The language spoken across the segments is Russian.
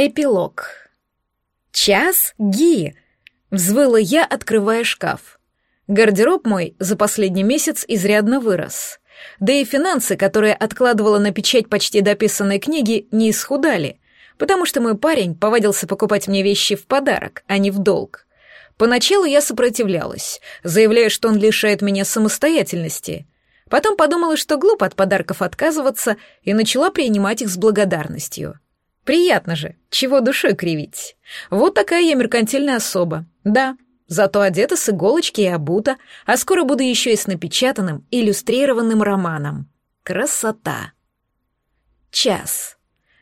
Эпилог. «Час, Ги!» — взвыла я, открывая шкаф. Гардероб мой за последний месяц изрядно вырос. Да и финансы, которые откладывала на печать почти дописанной книги, не исхудали, потому что мой парень повадился покупать мне вещи в подарок, а не в долг. Поначалу я сопротивлялась, заявляя, что он лишает меня самостоятельности. Потом подумала, что глупо от подарков отказываться, и начала принимать их с благодарностью. Приятно же, чего душой кривить. Вот такая я меркантильная особа. Да, зато одета с иголочки и обута, а скоро буду еще и с напечатанным, иллюстрированным романом. Красота. Час.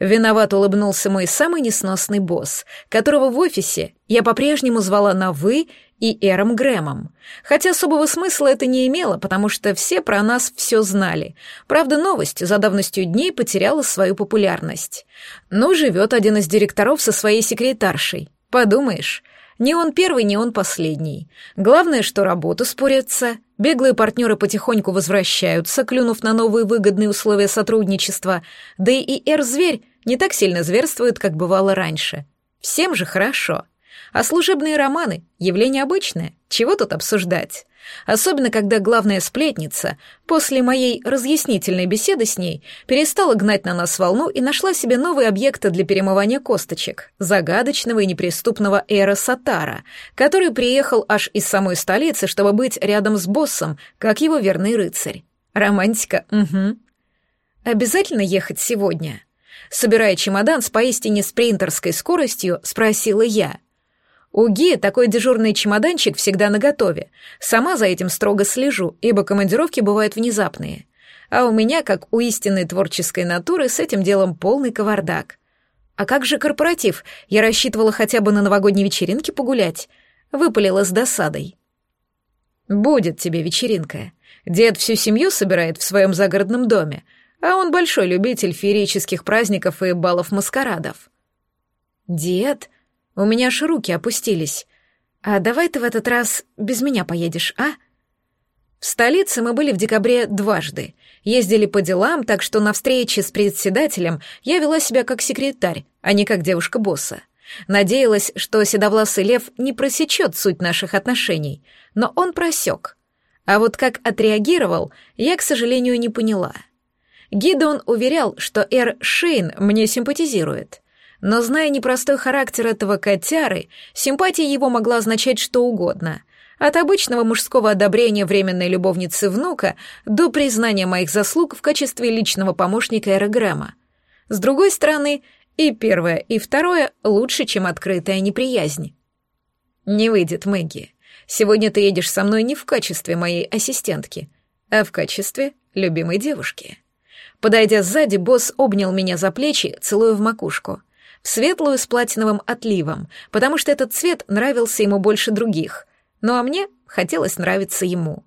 Виноват улыбнулся мой самый несносный босс, которого в офисе я по-прежнему звала на «вы» и Эром Грэмом. Хотя особого смысла это не имело, потому что все про нас все знали. Правда, новость за давностью дней потеряла свою популярность. Ну, живет один из директоров со своей секретаршей. Подумаешь, не он первый, не он последний. Главное, что работа спорятся, беглые партнеры потихоньку возвращаются, клюнув на новые выгодные условия сотрудничества, да и Эр-зверь не так сильно зверствует, как бывало раньше. Всем же хорошо. А служебные романы — явление обычное, чего тут обсуждать? Особенно, когда главная сплетница после моей разъяснительной беседы с ней перестала гнать на нас волну и нашла себе новые объекты для перемывания косточек — загадочного и неприступного Эра Сатара, который приехал аж из самой столицы, чтобы быть рядом с боссом, как его верный рыцарь. Романтика, угу. Обязательно ехать сегодня? Собирая чемодан с поистине спринтерской скоростью, спросила я — у Ги такой дежурный чемоданчик всегда наготове. Сама за этим строго слежу, ибо командировки бывают внезапные. А у меня, как у истинной творческой натуры, с этим делом полный кавардак. А как же корпоратив? Я рассчитывала хотя бы на новогодней вечеринке погулять. Выпалила с досадой. Будет тебе вечеринка. Дед всю семью собирает в своем загородном доме, а он большой любитель феерических праздников и балов-маскарадов. Дед? У меня аж руки опустились. А давай ты в этот раз без меня поедешь, а? В столице мы были в декабре дважды. Ездили по делам, так что на встрече с председателем я вела себя как секретарь, а не как девушка босса. Надеялась, что седовласый лев не просечет суть наших отношений, но он просек. А вот как отреагировал, я, к сожалению, не поняла. Гидон уверял, что Эр Шейн мне симпатизирует. Но зная непростой характер этого котяры, симпатия его могла означать что угодно. От обычного мужского одобрения временной любовницы внука до признания моих заслуг в качестве личного помощника Эрограмма. С другой стороны, и первое, и второе лучше, чем открытая неприязнь. «Не выйдет, Мэгги. Сегодня ты едешь со мной не в качестве моей ассистентки, а в качестве любимой девушки». Подойдя сзади, босс обнял меня за плечи, целуя в макушку в светлую с платиновым отливом, потому что этот цвет нравился ему больше других, ну а мне хотелось нравиться ему.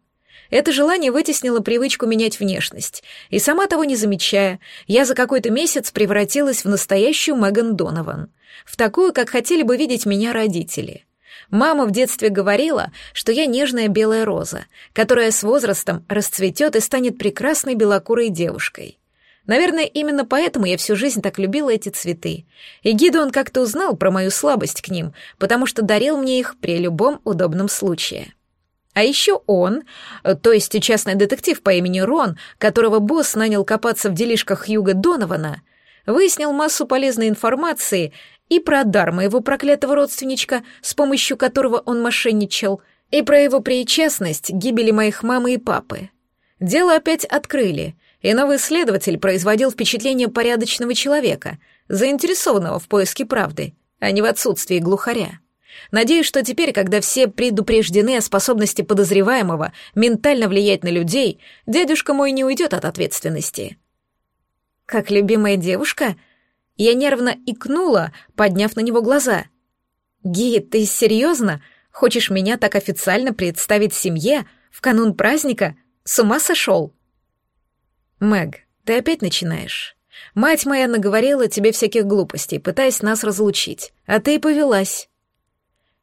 Это желание вытеснило привычку менять внешность, и сама того не замечая, я за какой-то месяц превратилась в настоящую Меган Донован, в такую, как хотели бы видеть меня родители. Мама в детстве говорила, что я нежная белая роза, которая с возрастом расцветет и станет прекрасной белокурой девушкой. Наверное, именно поэтому я всю жизнь так любила эти цветы. И Гидеон как-то узнал про мою слабость к ним, потому что дарил мне их при любом удобном случае. А еще он, то есть частный детектив по имени Рон, которого босс нанял копаться в делишках Юга Донована, выяснил массу полезной информации и про дар моего проклятого родственничка, с помощью которого он мошенничал, и про его причастность к гибели моих мамы и папы. Дело опять открыли, и новый следователь производил впечатление порядочного человека, заинтересованного в поиске правды, а не в отсутствии глухаря. Надеюсь, что теперь, когда все предупреждены о способности подозреваемого ментально влиять на людей, дядюшка мой не уйдет от ответственности. Как любимая девушка, я нервно икнула, подняв на него глаза. «Ги, ты серьезно? Хочешь меня так официально представить семье в канун праздника? С ума сошел?» «Мэг, ты опять начинаешь. Мать моя наговорила тебе всяких глупостей, пытаясь нас разлучить, а ты и повелась».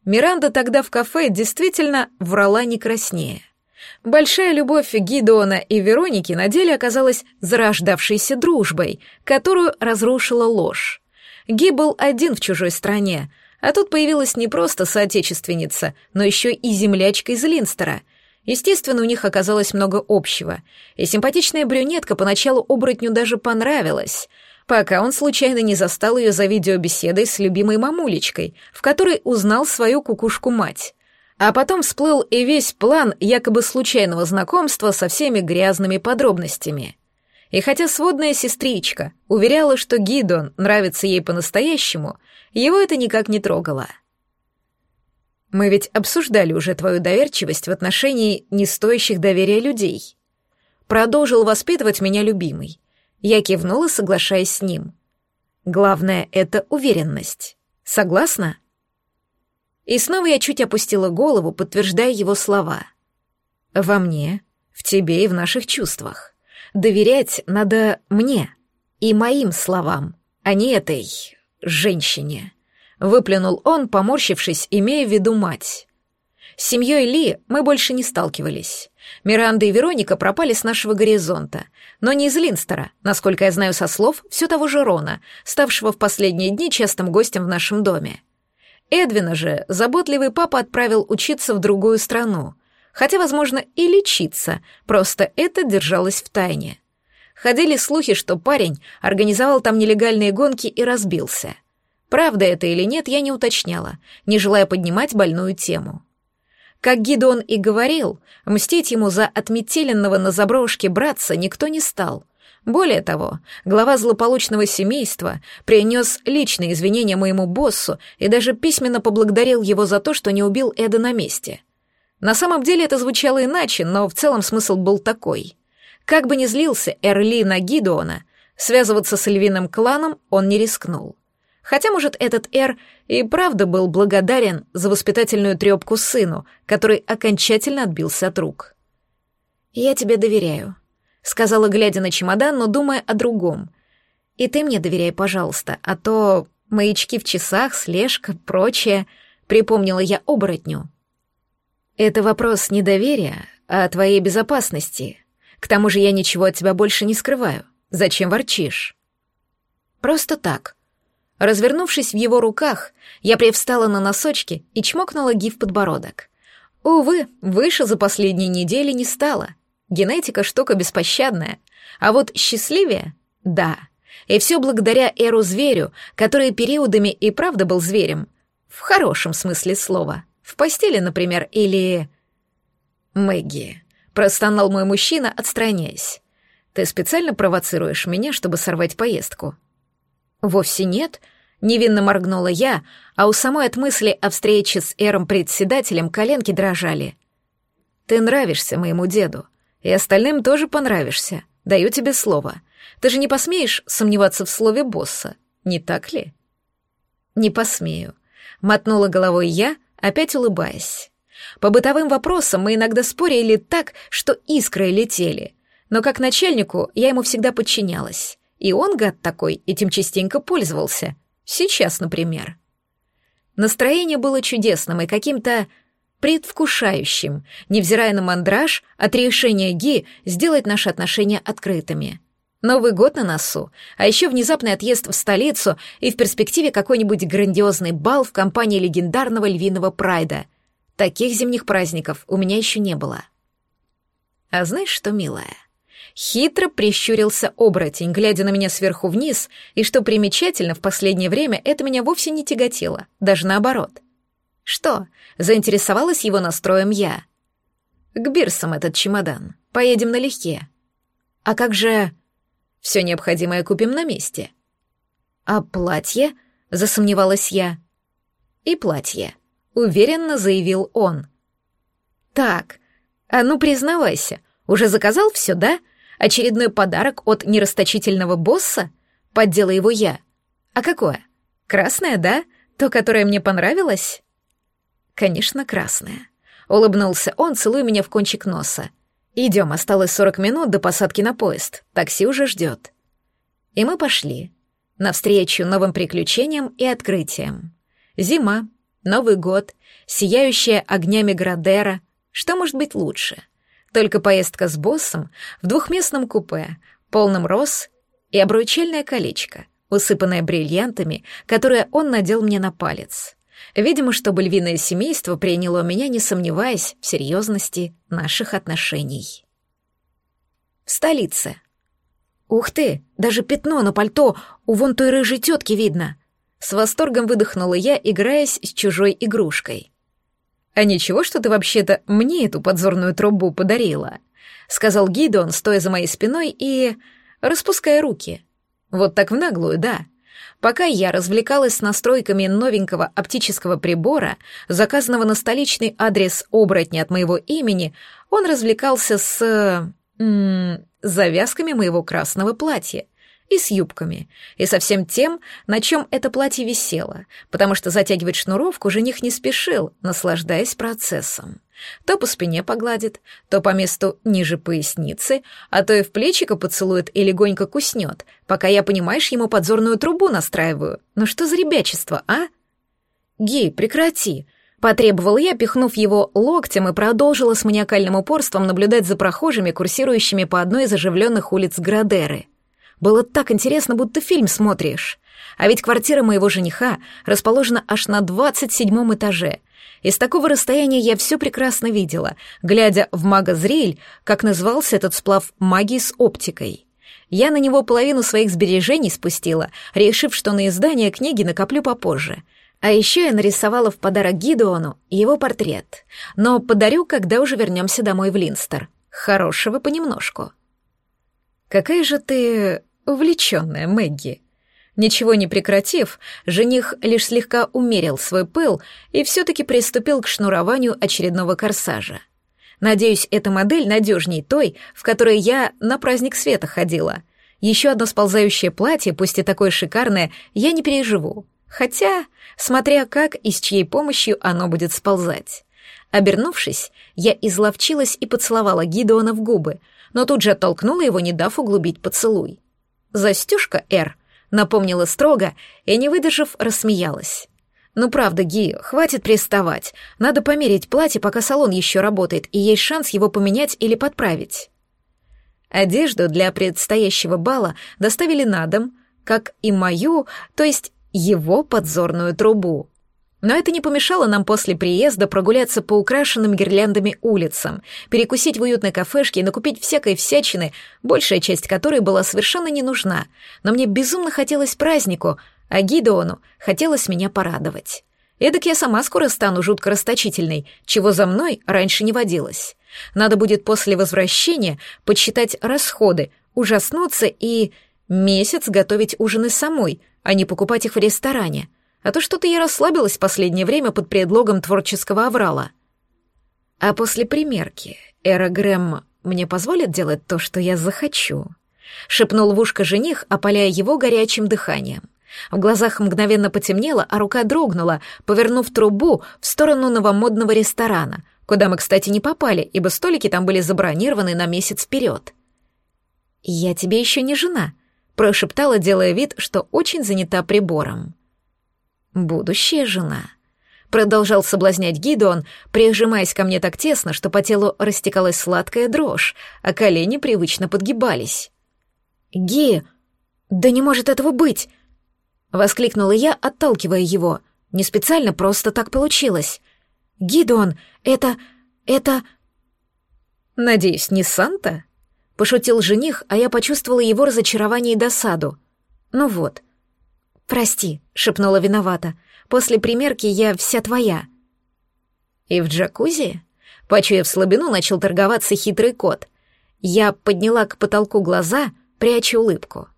Миранда тогда в кафе действительно врала не краснее. Большая любовь Гидеона и Вероники на деле оказалась зарождавшейся дружбой, которую разрушила ложь. Ги был один в чужой стране, а тут появилась не просто соотечественница, но еще и землячка из Линстера. Естественно, у них оказалось много общего, и симпатичная брюнетка поначалу оборотню даже понравилась, пока он случайно не застал ее за видеобеседой с любимой мамулечкой, в которой узнал свою кукушку-мать. А потом всплыл и весь план якобы случайного знакомства со всеми грязными подробностями. И хотя сводная сестричка уверяла, что Гидон нравится ей по-настоящему, его это никак не трогало. «Мы ведь обсуждали уже твою доверчивость в отношении не стоящих доверия людей», продолжил воспитывать меня любимый. Я кивнула, соглашаясь с ним. Главное — это уверенность. Согласна? И снова я чуть опустила голову, подтверждая его слова. Во мне, в тебе и в наших чувствах. Доверять надо мне и моим словам, а не этой женщине. Выплюнул он, поморщившись, имея в виду мать. С семьей Ли мы больше не сталкивались. Миранда и Вероника пропали с нашего горизонта, но не из Линстера, насколько я знаю со слов все того же Рона, ставшего в последние дни частым гостем в нашем доме. Эдвина же заботливый папа отправил учиться в другую страну, хотя, возможно, и лечиться, просто это держалось в тайне. Ходили слухи, что парень организовал там нелегальные гонки и разбился. Правда это или нет, я не уточняла, не желая поднимать больную тему. Как Гидон и говорил, мстить ему за отметеленного на заброшке братца никто не стал. Более того, глава злополучного семейства принес личные извинения моему боссу и даже письменно поблагодарил его за то, что не убил Эда на месте. На самом деле это звучало иначе, но в целом смысл был такой. Как бы ни злился Эрли на Гидоона, связываться с львиным кланом он не рискнул. Хотя, может, этот Эр и правда был благодарен за воспитательную трепку сыну, который окончательно отбился от рук. «Я тебе доверяю», — сказала, глядя на чемодан, но думая о другом. «И ты мне доверяй, пожалуйста, а то маячки в часах, слежка, прочее», — припомнила я оборотню. «Это вопрос не доверия, а твоей безопасности. К тому же я ничего от тебя больше не скрываю. Зачем ворчишь?» «Просто так», Развернувшись в его руках, я привстала на носочки и чмокнула Ги в подбородок. Увы, выше за последние недели не стало. Генетика — штука беспощадная. А вот счастливее — да. И все благодаря Эру-зверю, который периодами и правда был зверем. В хорошем смысле слова. В постели, например, или... «Мэгги», — простонал мой мужчина, отстраняясь. «Ты специально провоцируешь меня, чтобы сорвать поездку?» «Вовсе нет», — невинно моргнула я, а у самой от мысли о встрече с Эром-председателем коленки дрожали. «Ты нравишься моему деду, и остальным тоже понравишься, даю тебе слово. Ты же не посмеешь сомневаться в слове босса, не так ли?» «Не посмею», — мотнула головой я, опять улыбаясь. По бытовым вопросам мы иногда спорили так, что искры летели, но как начальнику я ему всегда подчинялась. И он, гад такой, этим частенько пользовался. Сейчас, например. Настроение было чудесным и каким-то предвкушающим, невзирая на мандраж от решения Ги сделать наши отношения открытыми. Новый год на носу, а еще внезапный отъезд в столицу и в перспективе какой-нибудь грандиозный бал в компании легендарного львиного прайда. Таких зимних праздников у меня еще не было. А знаешь что, милая? Хитро прищурился оборотень, глядя на меня сверху вниз, и, что примечательно, в последнее время это меня вовсе не тяготило, даже наоборот. Что, заинтересовалась его настроем я? К бирсам этот чемодан. Поедем налегке. А как же... Все необходимое купим на месте. А платье? Засомневалась я. И платье. Уверенно заявил он. Так, а ну признавайся, уже заказал все, да? Очередной подарок от нерасточительного босса? Поддела его я. А какое? Красное, да? То, которое мне понравилось? Конечно, красное. Улыбнулся он, целуя меня в кончик носа. Идем, осталось сорок минут до посадки на поезд. Такси уже ждет. И мы пошли. Навстречу новым приключениям и открытиям. Зима, Новый год, сияющая огнями Градера. Что может быть лучше? Только поездка с боссом в двухместном купе, полном роз и обручальное колечко, усыпанная бриллиантами, которое он надел мне на палец. Видимо, чтобы львиное семейство приняло меня, не сомневаясь в серьезности наших отношений. В столице. Ух ты, даже пятно на пальто у вон той рыжей тетки видно. С восторгом выдохнула я, играясь с чужой игрушкой. «А ничего, что ты вообще-то мне эту подзорную трубу подарила?» — сказал Гидон, стоя за моей спиной и распуская руки. «Вот так в наглую, да. Пока я развлекалась с настройками новенького оптического прибора, заказанного на столичный адрес оборотня от моего имени, он развлекался с... М -м, завязками моего красного платья и с юбками, и со всем тем, на чем это платье висело, потому что затягивать шнуровку жених не спешил, наслаждаясь процессом. То по спине погладит, то по месту ниже поясницы, а то и в плечико поцелует и легонько куснет, пока я, понимаешь, ему подзорную трубу настраиваю. Ну что за ребячество, а? Гей, прекрати, Потребовал я, пихнув его локтем, и продолжила с маниакальным упорством наблюдать за прохожими, курсирующими по одной из оживленных улиц Градеры. Было так интересно, будто фильм смотришь. А ведь квартира моего жениха расположена аж на двадцать седьмом этаже. Из такого расстояния я все прекрасно видела, глядя в магозрель, как назывался этот сплав магии с оптикой. Я на него половину своих сбережений спустила, решив, что на издание книги накоплю попозже. А еще я нарисовала в подарок Гидеону его портрет. Но подарю, когда уже вернемся домой в Линстер. Хорошего понемножку. «Какая же ты увлеченная, Мэгги!» Ничего не прекратив, жених лишь слегка умерил свой пыл и все-таки приступил к шнурованию очередного корсажа. Надеюсь, эта модель надежней той, в которой я на праздник света ходила. Еще одно сползающее платье, пусть и такое шикарное, я не переживу. Хотя, смотря как и с чьей помощью оно будет сползать. Обернувшись, я изловчилась и поцеловала Гидеона в губы, но тут же оттолкнула его, не дав углубить поцелуй. «Застежка, Эр», — напомнила строго и, не выдержав, рассмеялась. «Ну правда, Ги, хватит приставать. Надо померить платье, пока салон еще работает, и есть шанс его поменять или подправить». Одежду для предстоящего бала доставили на дом, как и мою, то есть его подзорную трубу. Но это не помешало нам после приезда прогуляться по украшенным гирляндами улицам, перекусить в уютной кафешке и накупить всякой всячины, большая часть которой была совершенно не нужна. Но мне безумно хотелось празднику, а Гидеону хотелось меня порадовать. Эдак я сама скоро стану жутко расточительной, чего за мной раньше не водилось. Надо будет после возвращения подсчитать расходы, ужаснуться и месяц готовить ужины самой, а не покупать их в ресторане — а то что-то я расслабилась в последнее время под предлогом творческого аврала. А после примерки Эра Грэм мне позволит делать то, что я захочу? Шепнул в ушко жених, опаляя его горячим дыханием. В глазах мгновенно потемнело, а рука дрогнула, повернув трубу в сторону новомодного ресторана, куда мы, кстати, не попали, ибо столики там были забронированы на месяц вперед. «Я тебе еще не жена», — прошептала, делая вид, что очень занята прибором. «Будущая жена», — продолжал соблазнять Гидеон, прижимаясь ко мне так тесно, что по телу растекалась сладкая дрожь, а колени привычно подгибались. «Ги, да не может этого быть!» — воскликнула я, отталкивая его. Не специально, просто так получилось. «Гидеон, это... это...» «Надеюсь, не Санта?» — пошутил жених, а я почувствовала его разочарование и досаду. «Ну вот, «Прости», — шепнула виновата. «После примерки я вся твоя». «И в джакузи?» Почуяв слабину, начал торговаться хитрый кот. Я подняла к потолку глаза, пряча улыбку.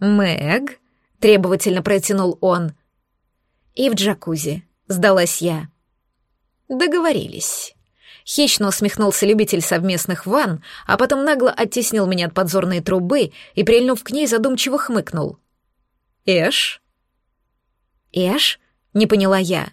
«Мэг?» — требовательно протянул он. «И в джакузи», — сдалась я. «Договорились». Хищно усмехнулся любитель совместных ванн, а потом нагло оттеснил меня от подзорной трубы и, прильнув к ней, задумчиво хмыкнул. «Эш?» «Эш?» — не поняла я.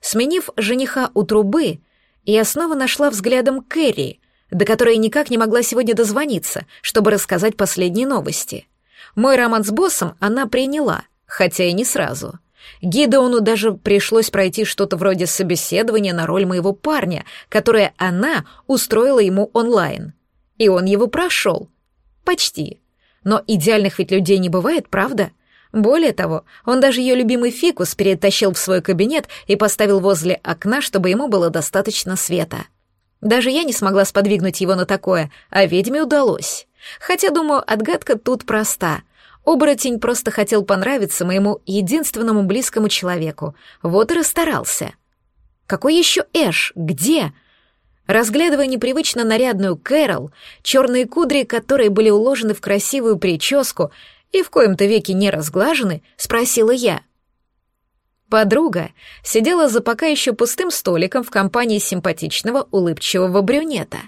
Сменив жениха у трубы, я снова нашла взглядом Кэрри, до которой никак не могла сегодня дозвониться, чтобы рассказать последние новости. Мой роман с боссом она приняла, хотя и не сразу. Гидеону даже пришлось пройти что-то вроде собеседования на роль моего парня, которое она устроила ему онлайн. И он его прошел. Почти. Но идеальных ведь людей не бывает, правда? Более того, он даже ее любимый фикус перетащил в свой кабинет и поставил возле окна, чтобы ему было достаточно света. Даже я не смогла сподвигнуть его на такое, а ведьме удалось. Хотя, думаю, отгадка тут проста. Оборотень просто хотел понравиться моему единственному близкому человеку. Вот и расстарался. Какой еще Эш? Где? Разглядывая непривычно нарядную Кэрол, черные кудри, которые были уложены в красивую прическу и в коем-то веке не разглажены, спросила я. Подруга сидела за пока еще пустым столиком в компании симпатичного улыбчивого брюнета.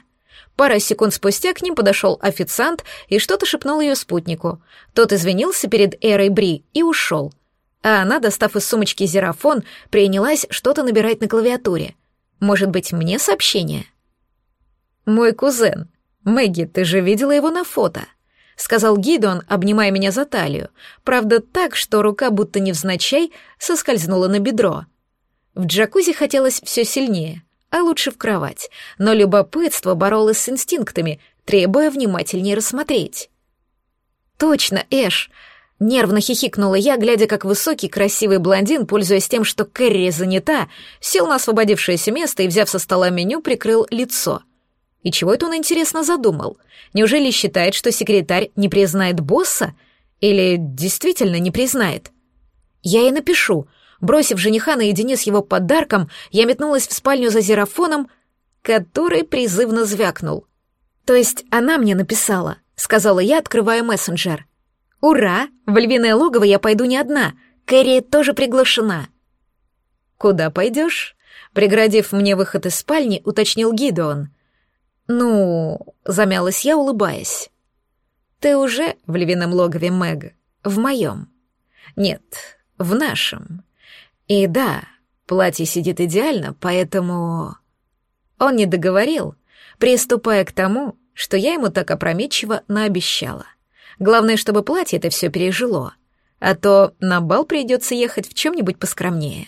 Пара секунд спустя к ним подошел официант и что-то шепнул ее спутнику. Тот извинился перед Эрой Бри и ушел. А она, достав из сумочки зерафон, принялась что-то набирать на клавиатуре. Может быть, мне сообщение? «Мой кузен. Мэгги, ты же видела его на фото?» — сказал Гидон, обнимая меня за талию, правда так, что рука будто невзначай соскользнула на бедро. В джакузи хотелось все сильнее, а лучше в кровать, но любопытство боролось с инстинктами, требуя внимательнее рассмотреть. «Точно, Эш!» — нервно хихикнула я, глядя, как высокий, красивый блондин, пользуясь тем, что Кэрри занята, сел на освободившееся место и, взяв со стола меню, прикрыл лицо — и чего это он, интересно, задумал? Неужели считает, что секретарь не признает босса? Или действительно не признает? Я и напишу. Бросив жениха наедине с его подарком, я метнулась в спальню за зерафоном, который призывно звякнул. То есть она мне написала, сказала я, открывая мессенджер. Ура! В львиное логово я пойду не одна. Кэрри тоже приглашена. Куда пойдешь? Преградив мне выход из спальни, уточнил Гидеон. «Ну...» — замялась я, улыбаясь. «Ты уже в львином логове, Мэг? В моем?» «Нет, в нашем. И да, платье сидит идеально, поэтому...» Он не договорил, приступая к тому, что я ему так опрометчиво наобещала. Главное, чтобы платье это все пережило, а то на бал придется ехать в чем-нибудь поскромнее.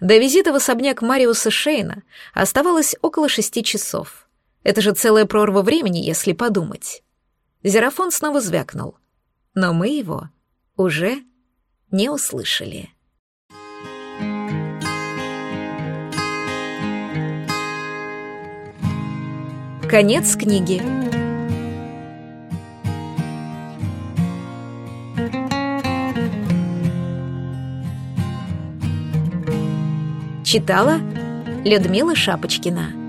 До визита в особняк Мариуса Шейна оставалось около шести часов. Это же целая прорва времени, если подумать. Зерафон снова звякнул. Но мы его уже не услышали. Конец книги. Читала Людмила Шапочкина.